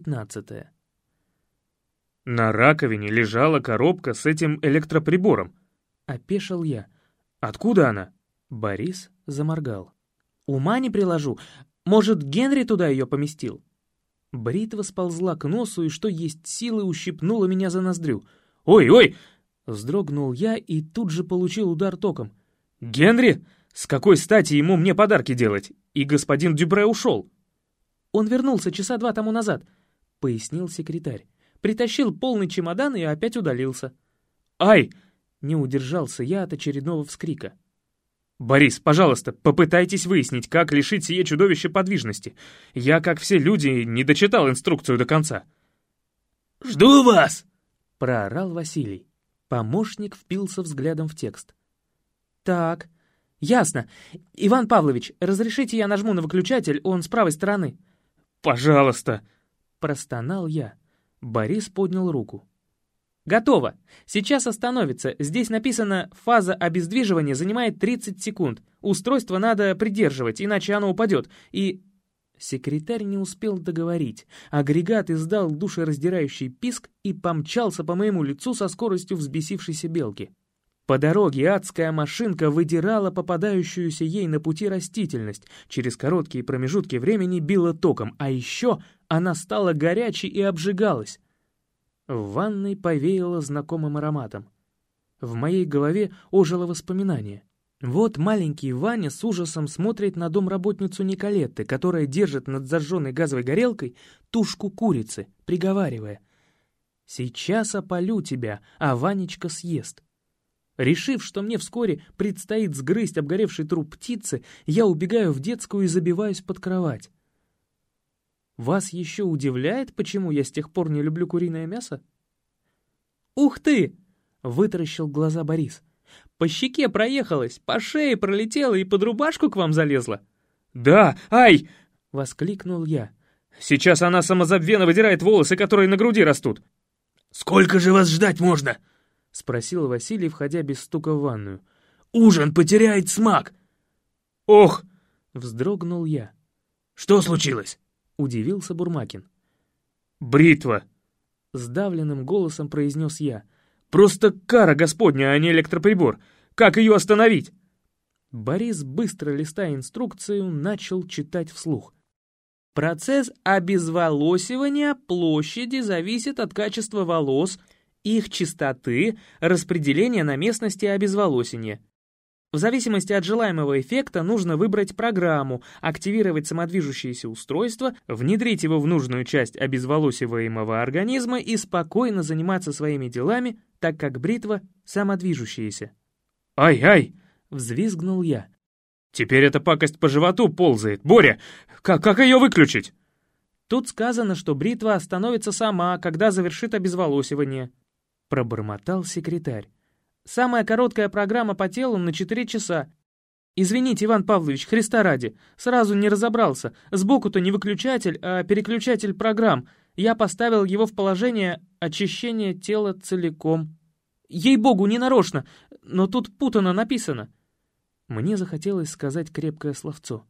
пятнадцатое. На раковине лежала коробка с этим электроприбором. Опешил я. Откуда она? Борис заморгал. Ума не приложу. Может, Генри туда ее поместил? Бритва сползла к носу и, что есть силы, ущипнула меня за ноздрю. «Ой, ой!» Вздрогнул я и тут же получил удар током. «Генри? С какой стати ему мне подарки делать? И господин Дюбре ушел?» «Он вернулся часа два тому назад», — пояснил секретарь. «Притащил полный чемодан и опять удалился». «Ай!» — не удержался я от очередного вскрика. «Борис, пожалуйста, попытайтесь выяснить, как лишить сие чудовище подвижности. Я, как все люди, не дочитал инструкцию до конца». «Жду вас!» — проорал Василий. Помощник впился взглядом в текст. «Так, ясно. Иван Павлович, разрешите я нажму на выключатель, он с правой стороны?» «Пожалуйста!» — простонал я. Борис поднял руку. «Готово. Сейчас остановится. Здесь написано «фаза обездвиживания занимает 30 секунд». Устройство надо придерживать, иначе оно упадет. И...» Секретарь не успел договорить. Агрегат издал душераздирающий писк и помчался по моему лицу со скоростью взбесившейся белки. По дороге адская машинка выдирала попадающуюся ей на пути растительность, через короткие промежутки времени била током, а еще она стала горячей и обжигалась. В ванной повеяло знакомым ароматом. В моей голове ожило воспоминание. Вот маленький Ваня с ужасом смотрит на домработницу Николетты, которая держит над зажженной газовой горелкой тушку курицы, приговаривая «Сейчас опалю тебя, а Ванечка съест». Решив, что мне вскоре предстоит сгрызть обгоревший труп птицы, я убегаю в детскую и забиваюсь под кровать. Вас еще удивляет, почему я с тех пор не люблю куриное мясо? «Ух ты!» — вытаращил глаза Борис. «По щеке проехалась, по шее пролетела и под рубашку к вам залезла?» «Да! Ай!» — воскликнул я. «Сейчас она самозабвенно выдирает волосы, которые на груди растут!» «Сколько же вас ждать можно?» — спросил Василий, входя без стука в ванную. «Ужин потеряет смак!» «Ох!» — вздрогнул я. «Что случилось?» удивился Бурмакин. «Бритва!» — сдавленным голосом произнес я. «Просто кара господня, а не электроприбор! Как ее остановить?» Борис, быстро листая инструкцию, начал читать вслух. Процесс обезволосивания площади зависит от качества волос, их чистоты, распределения на местности обезволосения. В зависимости от желаемого эффекта нужно выбрать программу, активировать самодвижущееся устройство, внедрить его в нужную часть обезволосиваемого организма и спокойно заниматься своими делами, так как бритва самодвижущаяся. «Ай-ай!» — взвизгнул я. «Теперь эта пакость по животу ползает. Боря, как, как ее выключить?» Тут сказано, что бритва остановится сама, когда завершит обезволосивание. Пробормотал секретарь. Самая короткая программа по телу на 4 часа. Извините, Иван Павлович, Христа ради, сразу не разобрался. Сбоку-то не выключатель, а переключатель программ. Я поставил его в положение очищения тела целиком. Ей-богу, не нарочно, но тут путано написано. Мне захотелось сказать крепкое словцо.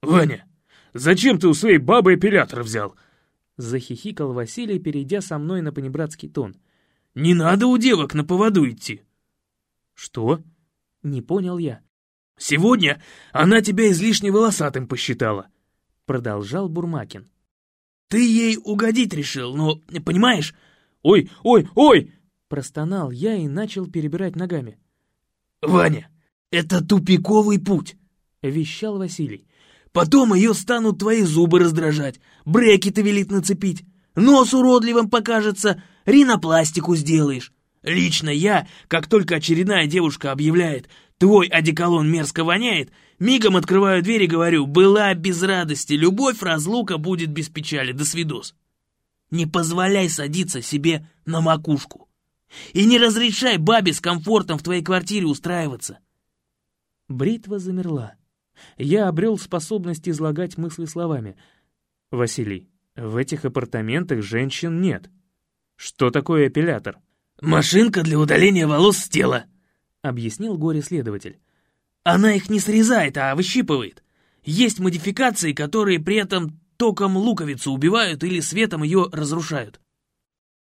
«Ваня, зачем ты у своей бабы эпилятор взял?» Захихикал Василий, перейдя со мной на понебратский тон. Не надо у девок на поводу идти. Что? Не понял я. Сегодня она тебя излишне волосатым посчитала. Продолжал Бурмакин. Ты ей угодить решил, но, понимаешь... Ой, ой, ой! Простонал я и начал перебирать ногами. «Ваня, это тупиковый путь!» — вещал Василий. «Потом ее станут твои зубы раздражать, брекеты велит нацепить, нос уродливым покажется, ринопластику сделаешь. Лично я, как только очередная девушка объявляет «твой одеколон мерзко воняет», мигом открываю дверь и говорю «была без радости, любовь, разлука будет без печали, до свидос». Не позволяй садиться себе на макушку. И не разрешай бабе с комфортом в твоей квартире устраиваться. Бритва замерла. Я обрел способность излагать мысли словами. «Василий, в этих апартаментах женщин нет. Что такое эпилятор? «Машинка для удаления волос с тела», — объяснил горе-следователь. «Она их не срезает, а выщипывает. Есть модификации, которые при этом током луковицу убивают или светом ее разрушают.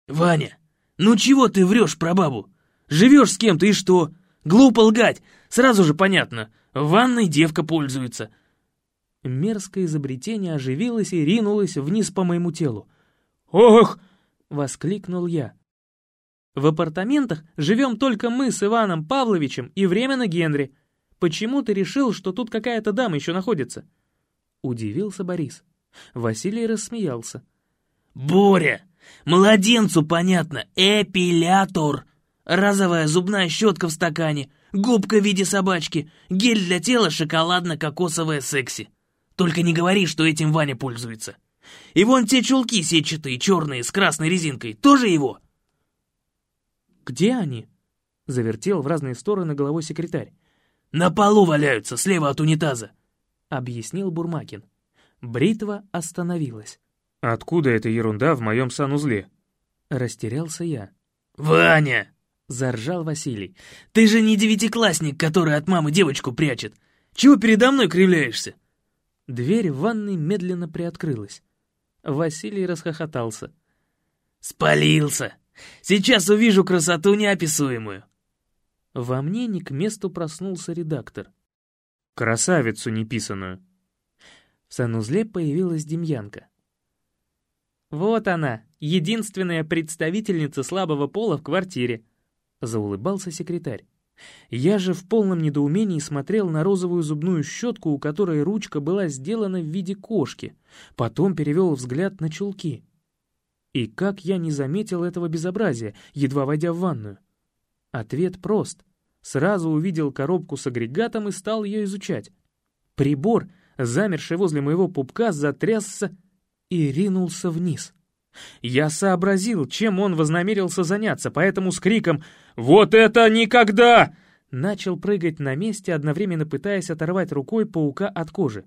Ваня, ну чего ты врешь про бабу? Живешь с кем-то и что? Глупо лгать, сразу же понятно. В ванной девка пользуется. Мерзкое изобретение оживилось и ринулось вниз по моему телу. «Ох!» — воскликнул я. В апартаментах живем только мы с Иваном Павловичем и временно Генри. Почему ты решил, что тут какая-то дама еще находится?» Удивился Борис. Василий рассмеялся. «Боря, младенцу понятно, эпилятор. Разовая зубная щетка в стакане, губка в виде собачки, гель для тела шоколадно-кокосовое секси. Только не говори, что этим Ваня пользуется. И вон те чулки сетчатые, черные, с красной резинкой, тоже его?» «Где они?» — завертел в разные стороны головой секретарь. «На полу валяются, слева от унитаза», — объяснил Бурмакин. Бритва остановилась. «Откуда эта ерунда в моем санузле?» Растерялся я. «Ваня!» — заржал Василий. «Ты же не девятиклассник, который от мамы девочку прячет. Чего передо мной кривляешься?» Дверь в ванной медленно приоткрылась. Василий расхохотался. «Спалился! Сейчас увижу красоту неописуемую!» Во мне не к месту проснулся редактор. «Красавицу неписанную!» В санузле появилась Демьянка. «Вот она, единственная представительница слабого пола в квартире», — заулыбался секретарь. Я же в полном недоумении смотрел на розовую зубную щетку, у которой ручка была сделана в виде кошки, потом перевел взгляд на чулки. И как я не заметил этого безобразия, едва войдя в ванную? Ответ прост. Сразу увидел коробку с агрегатом и стал ее изучать. Прибор, замерший возле моего пупка, затрясся и ринулся вниз. Я сообразил, чем он вознамерился заняться, поэтому с криком «Вот это никогда!» начал прыгать на месте, одновременно пытаясь оторвать рукой паука от кожи.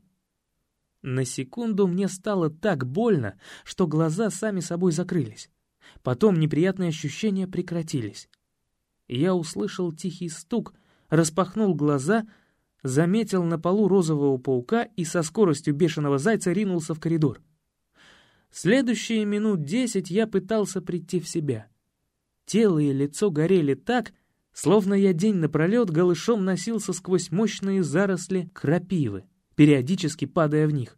На секунду мне стало так больно, что глаза сами собой закрылись. Потом неприятные ощущения прекратились. Я услышал тихий стук, распахнул глаза, заметил на полу розового паука и со скоростью бешеного зайца ринулся в коридор. Следующие минут десять я пытался прийти в себя. Тело и лицо горели так, словно я день напролет голышом носился сквозь мощные заросли крапивы, периодически падая в них.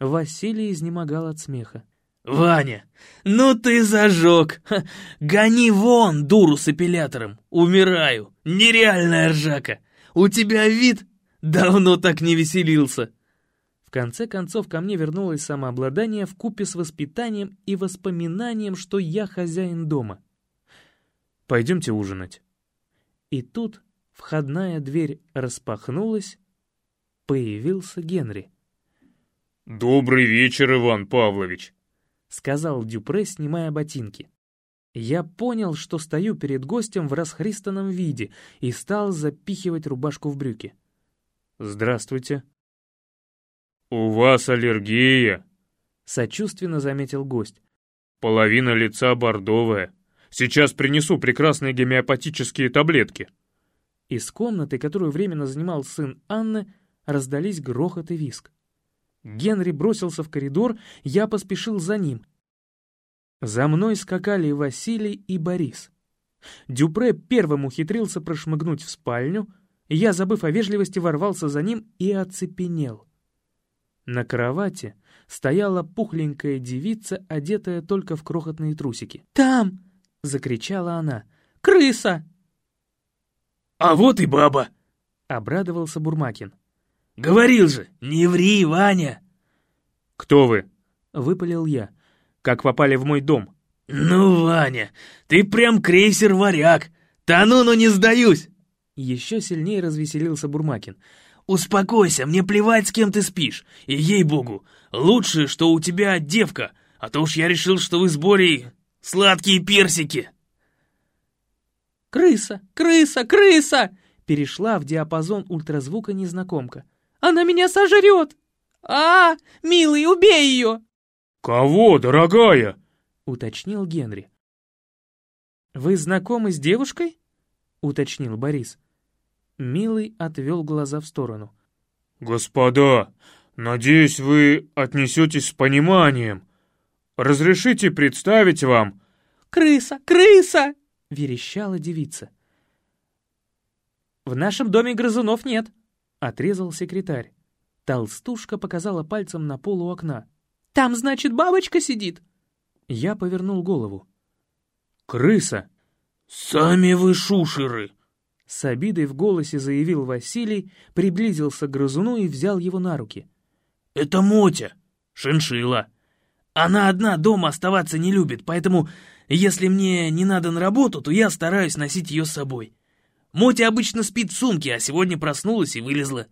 Василий изнемогал от смеха. «Ваня, ну ты зажег! Ха, гони вон, дуру с эпилятором! Умираю! Нереальная ржака! У тебя вид? Давно так не веселился!» В конце концов, ко мне вернулось самообладание в купе с воспитанием и воспоминанием, что я хозяин дома. «Пойдемте ужинать». И тут входная дверь распахнулась, появился Генри. «Добрый вечер, Иван Павлович», — сказал Дюпре, снимая ботинки. Я понял, что стою перед гостем в расхристанном виде и стал запихивать рубашку в брюки. «Здравствуйте», «У вас аллергия», — сочувственно заметил гость. «Половина лица бордовая. Сейчас принесу прекрасные гомеопатические таблетки». Из комнаты, которую временно занимал сын Анны, раздались грохот и виск. Генри бросился в коридор, я поспешил за ним. За мной скакали Василий и Борис. Дюпре первым ухитрился прошмыгнуть в спальню, я, забыв о вежливости, ворвался за ним и оцепенел. На кровати стояла пухленькая девица, одетая только в крохотные трусики. «Там!» — закричала она. «Крыса!» «А вот и баба!» — обрадовался Бурмакин. «Говорил же, не ври, Ваня!» «Кто вы?» — выпалил я. «Как попали в мой дом?» «Ну, Ваня, ты прям крейсер-варяг! Тону, но не сдаюсь!» Еще сильнее развеселился Бурмакин. «Успокойся, мне плевать, с кем ты спишь. И, ей-богу, лучше, что у тебя девка, а то уж я решил, что вы с Борей сладкие персики». «Крыса! Крыса! Крыса!» Перешла в диапазон ультразвука незнакомка. «Она меня сожрет! А, милый, убей ее!» «Кого, дорогая?» — уточнил Генри. «Вы знакомы с девушкой?» — уточнил Борис. Милый отвел глаза в сторону. «Господа, «Надеюсь, вы отнесетесь с пониманием. Разрешите представить вам...» «Крыса! Крыса!» — верещала девица. «В нашем доме грызунов нет», — отрезал секретарь. Толстушка показала пальцем на пол у окна. «Там, значит, бабочка сидит?» Я повернул голову. «Крыса!» «Сами вы шушеры!» С обидой в голосе заявил Василий, приблизился к грызуну и взял его на руки. «Это Мотя, шиншила. Она одна дома оставаться не любит, поэтому, если мне не надо на работу, то я стараюсь носить ее с собой. Мотя обычно спит в сумке, а сегодня проснулась и вылезла».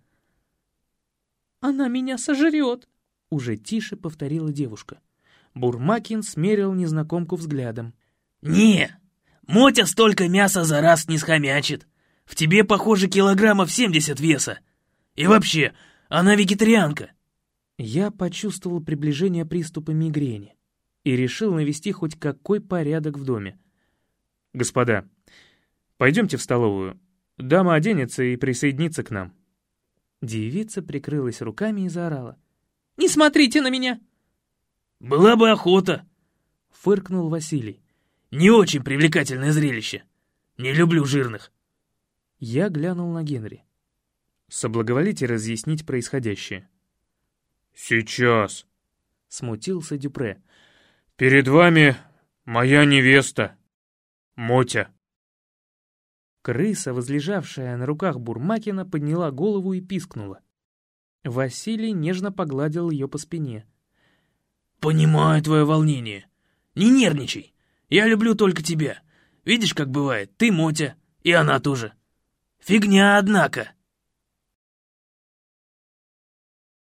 «Она меня сожрет!» — уже тише повторила девушка. Бурмакин смерил незнакомку взглядом. «Не, Мотя столько мяса за раз не схомячит. В тебе, похоже, килограммов семьдесят веса. И вообще, она вегетарианка». Я почувствовал приближение приступа мигрени и решил навести хоть какой порядок в доме. «Господа, пойдемте в столовую. Дама оденется и присоединится к нам». Девица прикрылась руками и заорала. «Не смотрите на меня!» «Была бы охота!» — фыркнул Василий. Не очень привлекательное зрелище. Не люблю жирных. Я глянул на Генри. Соблаговолите разъяснить происходящее. Сейчас. Смутился Дюпре. Перед вами моя невеста, Мотя. Крыса, возлежавшая на руках Бурмакина, подняла голову и пискнула. Василий нежно погладил ее по спине. «Понимаю твое волнение. Не нервничай. Я люблю только тебя. Видишь, как бывает, ты Мотя, и она тоже. Фигня, однако.